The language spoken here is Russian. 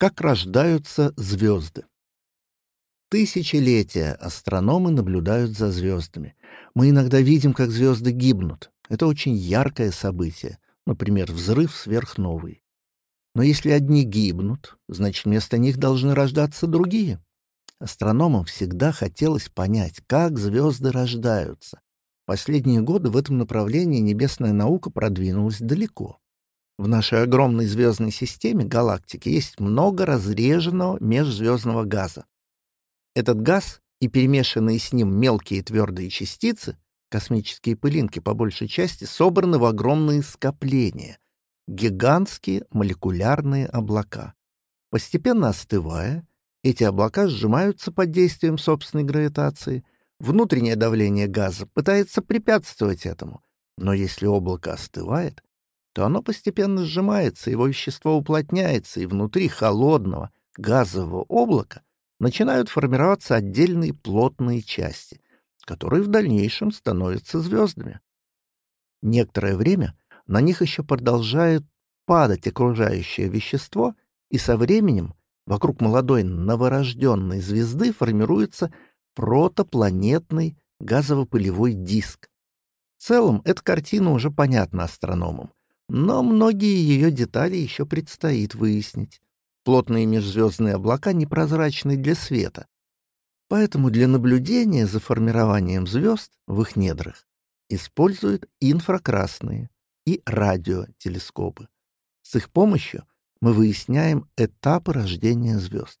Как рождаются звезды? Тысячелетия астрономы наблюдают за звездами. Мы иногда видим, как звезды гибнут. Это очень яркое событие, например, взрыв сверхновой. Но если одни гибнут, значит, вместо них должны рождаться другие. Астрономам всегда хотелось понять, как звезды рождаются. Последние годы в этом направлении небесная наука продвинулась далеко. В нашей огромной звездной системе галактики есть много разреженного межзвездного газа. Этот газ и перемешанные с ним мелкие твердые частицы, космические пылинки по большей части, собраны в огромные скопления, гигантские молекулярные облака. Постепенно остывая, эти облака сжимаются под действием собственной гравитации. Внутреннее давление газа пытается препятствовать этому, но если облако остывает, то оно постепенно сжимается, его вещество уплотняется, и внутри холодного газового облака начинают формироваться отдельные плотные части, которые в дальнейшем становятся звездами. Некоторое время на них еще продолжает падать окружающее вещество, и со временем вокруг молодой новорожденной звезды формируется протопланетный газово-пылевой диск. В целом, эта картина уже понятна астрономам но многие ее детали еще предстоит выяснить. Плотные межзвездные облака непрозрачны для света, поэтому для наблюдения за формированием звезд в их недрах используют инфракрасные и радиотелескопы. С их помощью мы выясняем этапы рождения звезд.